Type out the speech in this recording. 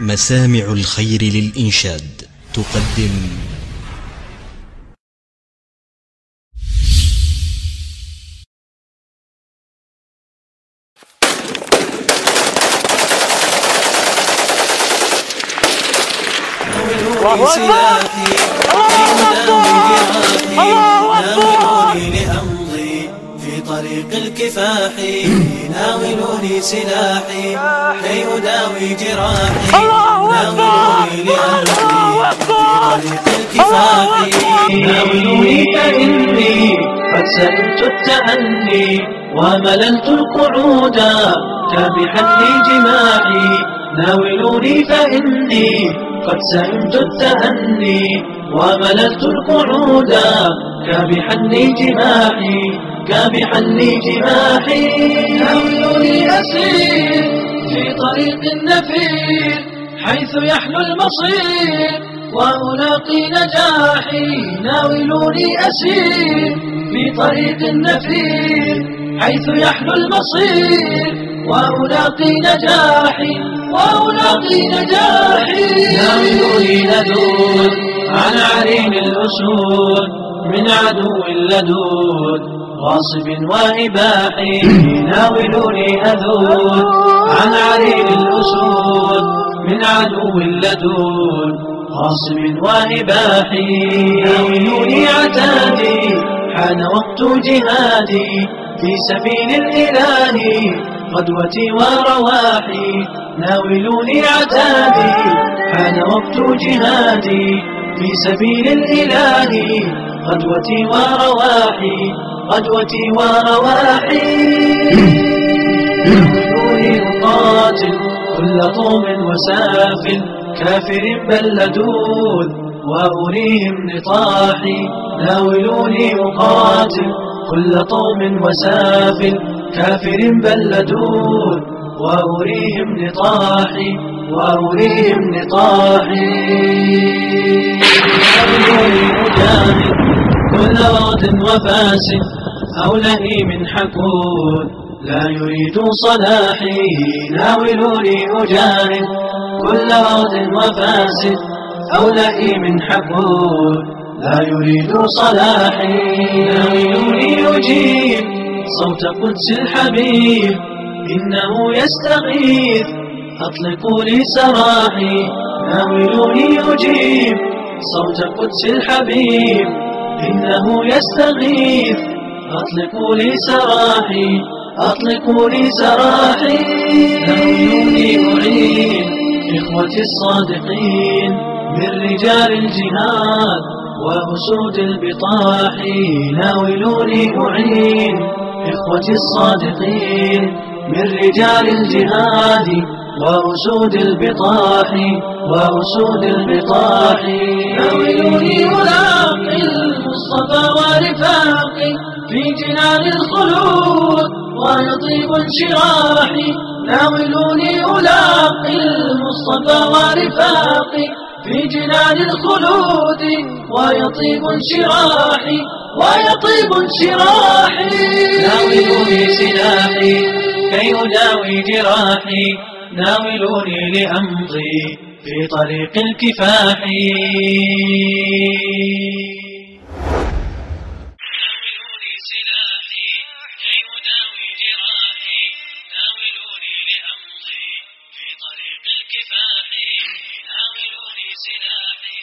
مسامع الخير للإنشاد. تقدم. سلاحي ناولوني طريق الكفاح ناولوني سلاحي كي أداوي جراحي. ناولوني في طريق الكفاح. ناولوني فإني قد سألت التأني ومللت القعود تابحا لجماعي. ناولوني فإني قد سئمت التأني ومللت القعود كابحا لجماحي كابحا لجماحي. ناولوني أسير في طريق النفير حيث يحلو المصير وألاقي نجاحي ناولوني أسير في طريق النفير حيث يحلو المصير وألاقي نجاحي وألاقي نجاحي. ناولوني ندود عن عرين الأسود من عدو لدود. غاصب وإباح ناولوني أذود عن عرين الأسود من عدو لدود غاصب وإباح ناولوني عتادي حان وقت جهادي في سبيل الإله قدوتي ورواحي. ناولوني عتادي حان وقت جهادي في سبيل الإله قدوتي ورواحي. قدوتي ورواحي ناولوني أقاتل كل طوم وسافل. كافر بل لدود وأريهم نطاحي ناولوني أقاتل كل طوم وسافل. كافر بلدون وأريهم نطاحي وأريهم نطاحي كل راد وفاسد. أو لئيم حكون لا يريد صلاحي ناولوني أجاهد كل راد وفاسد أو لئيم حكون لا يريد صلاحي ناولوني أجيب صوت قدس الحبيب إنه يستغيث. أطلقوا لي سراحي ناولوني أجيب صوت قدس الحبيب إنه يستغيث. أطلقوا لي سراحي أطلقوا لي سراحي. ناولوني أعين إخوتي الصادقين من رجال الجهاد وأسود البطاح. ناولوني أعين إخوتي الصادقين من رجال الجهاد وأسود البطاح وأسود البطاح. ناولوني ألاقي المصطفى ورفاقي في جنان الخلود ويطيب انشراحي ناولوني ألاقي المصطفى ورفاقي. في جنان الخلود ويطيب انشراحي ويطيب انشراحي ناولوني سلاحي كي أداوي جراحي ناولوني لأمضي في طريق الكفاح. لأمضي في طريق الكفاح ناولوني سلاحي